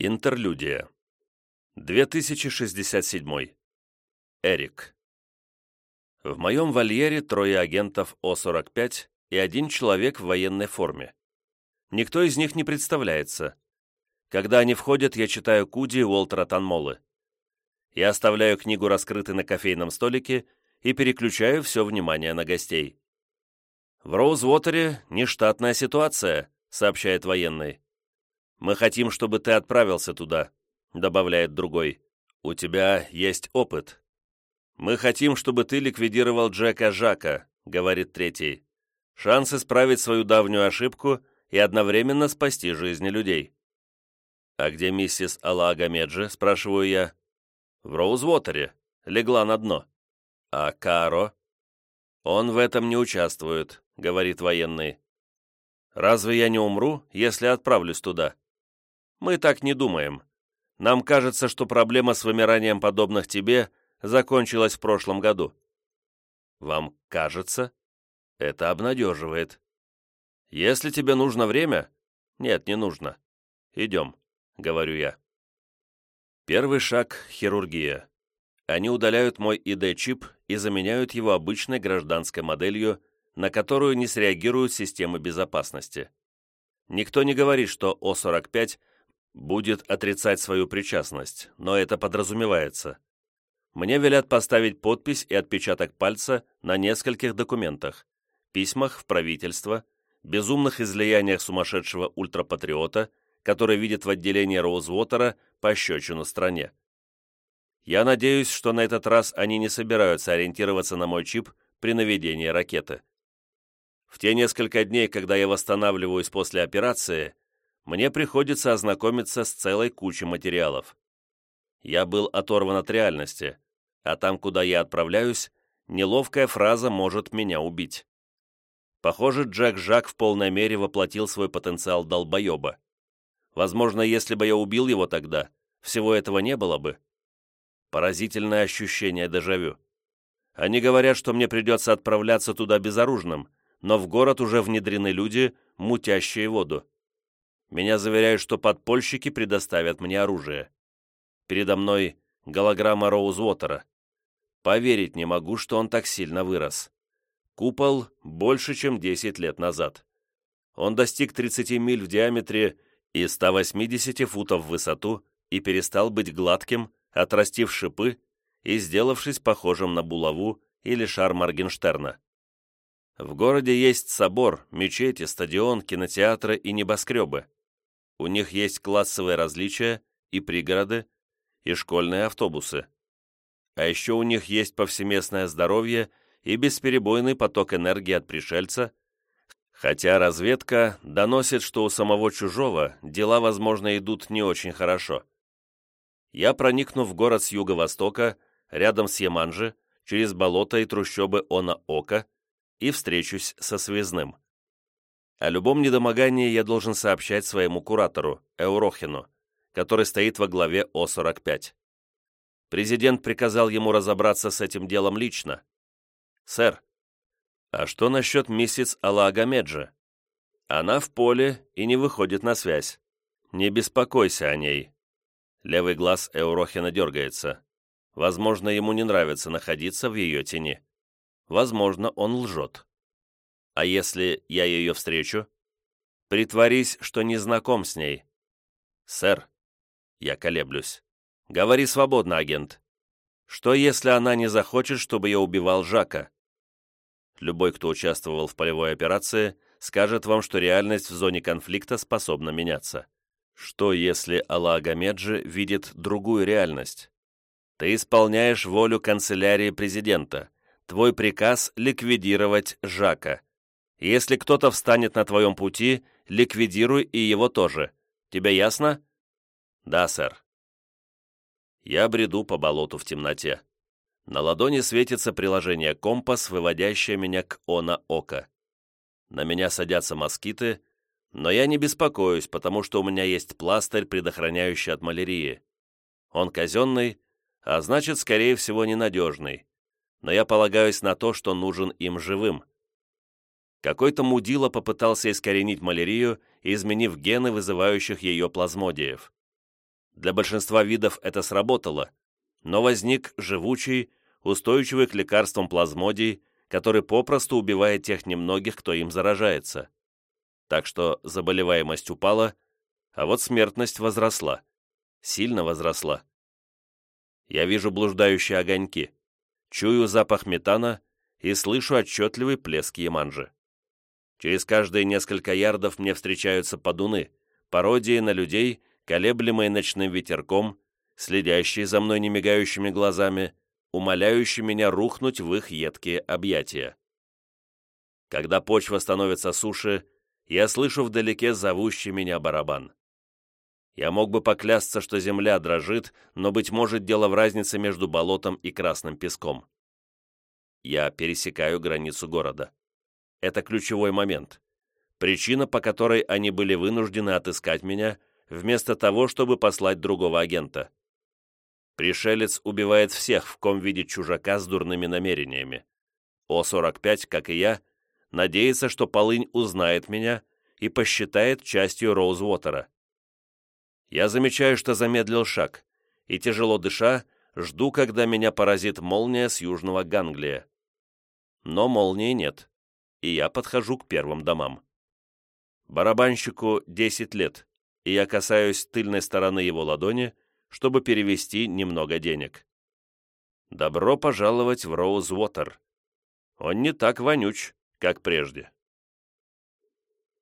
Интерлюдия. 2067. Эрик. В моем вольере трое агентов О-45 и один человек в военной форме. Никто из них не представляется. Когда они входят, я читаю Куди Уолтера Танмолы. Я оставляю книгу раскрытой на кофейном столике и переключаю все внимание на гостей. «В Роузвотере нештатная ситуация», — сообщает военный. «Мы хотим, чтобы ты отправился туда», — добавляет другой. «У тебя есть опыт». «Мы хотим, чтобы ты ликвидировал Джека Жака», — говорит третий. «Шанс исправить свою давнюю ошибку и одновременно спасти жизни людей». «А где миссис Алага Меджи?» — спрашиваю я. «В Роузвотере. Легла на дно». «А Каро?» «Он в этом не участвует», — говорит военный. «Разве я не умру, если отправлюсь туда?» Мы так не думаем. Нам кажется, что проблема с вымиранием подобных тебе закончилась в прошлом году. Вам кажется? Это обнадеживает. Если тебе нужно время... Нет, не нужно. Идем, говорю я. Первый шаг — хирургия. Они удаляют мой ID-чип и заменяют его обычной гражданской моделью, на которую не среагируют системы безопасности. Никто не говорит, что О-45 будет отрицать свою причастность, но это подразумевается. Мне велят поставить подпись и отпечаток пальца на нескольких документах, письмах в правительство, безумных излияниях сумасшедшего ультрапатриота, который видит в отделении Роузвотера пощечину стране. Я надеюсь, что на этот раз они не собираются ориентироваться на мой чип при наведении ракеты. В те несколько дней, когда я восстанавливаюсь после операции, мне приходится ознакомиться с целой кучей материалов. Я был оторван от реальности, а там, куда я отправляюсь, неловкая фраза может меня убить. Похоже, Джек Жак в полной мере воплотил свой потенциал долбоеба. Возможно, если бы я убил его тогда, всего этого не было бы. Поразительное ощущение дежавю. Они говорят, что мне придется отправляться туда безоружным, но в город уже внедрены люди, мутящие воду. Меня заверяют, что подпольщики предоставят мне оружие. Передо мной голограмма Роузвотера. Поверить не могу, что он так сильно вырос. Купол больше, чем 10 лет назад. Он достиг 30 миль в диаметре и 180 футов в высоту и перестал быть гладким, отрастив шипы и сделавшись похожим на булаву или шар Моргенштерна. В городе есть собор, мечети, стадион, кинотеатры и небоскребы. У них есть классовые различия и пригороды, и школьные автобусы. А еще у них есть повсеместное здоровье и бесперебойный поток энергии от пришельца, хотя разведка доносит, что у самого чужого дела, возможно, идут не очень хорошо. Я проникну в город с юго-востока, рядом с Яманжи, через болото и трущобы Она-Ока, и встречусь со связным. О любом недомогании я должен сообщать своему куратору, Эурохину, который стоит во главе О-45. Президент приказал ему разобраться с этим делом лично. «Сэр, а что насчет миссис Алаагамеджи? Она в поле и не выходит на связь. Не беспокойся о ней». Левый глаз Эурохина дергается. Возможно, ему не нравится находиться в ее тени. Возможно, он лжет. А если я ее встречу? Притворись, что не знаком с ней. Сэр, я колеблюсь. Говори свободно, агент. Что, если она не захочет, чтобы я убивал Жака? Любой, кто участвовал в полевой операции, скажет вам, что реальность в зоне конфликта способна меняться. Что, если Аллах Агамеджи видит другую реальность? Ты исполняешь волю канцелярии президента. Твой приказ — ликвидировать Жака. Если кто-то встанет на твоем пути, ликвидируй и его тоже. Тебе ясно?» «Да, сэр». Я бреду по болоту в темноте. На ладони светится приложение «Компас», выводящее меня к Она-Ока. На меня садятся москиты, но я не беспокоюсь, потому что у меня есть пластырь, предохраняющий от малярии. Он казенный, а значит, скорее всего, ненадежный. Но я полагаюсь на то, что нужен им живым. Какой-то мудила попытался искоренить малярию, изменив гены вызывающих ее плазмодиев. Для большинства видов это сработало, но возник живучий, устойчивый к лекарствам плазмодий, который попросту убивает тех немногих, кто им заражается. Так что заболеваемость упала, а вот смертность возросла. Сильно возросла. Я вижу блуждающие огоньки, чую запах метана и слышу отчетливый плеск Яманжи. Через каждые несколько ярдов мне встречаются подуны, пародии на людей, колеблемые ночным ветерком, следящие за мной немигающими глазами, умоляющие меня рухнуть в их едкие объятия. Когда почва становится суше, я слышу вдалеке зовущий меня барабан. Я мог бы поклясться, что земля дрожит, но, быть может, дело в разнице между болотом и красным песком. Я пересекаю границу города. Это ключевой момент. Причина, по которой они были вынуждены отыскать меня, вместо того, чтобы послать другого агента. Пришелец убивает всех, в ком видит чужака с дурными намерениями. О-45, как и я, надеется, что Полынь узнает меня и посчитает частью Роузвотера. Я замечаю, что замедлил шаг, и, тяжело дыша, жду, когда меня поразит молния с южного Ганглия. Но молнии нет, и я подхожу к первым домам. Барабанщику 10 лет, и я касаюсь тыльной стороны его ладони, чтобы перевести немного денег. Добро пожаловать в Роузвотер. Он не так вонюч, как прежде.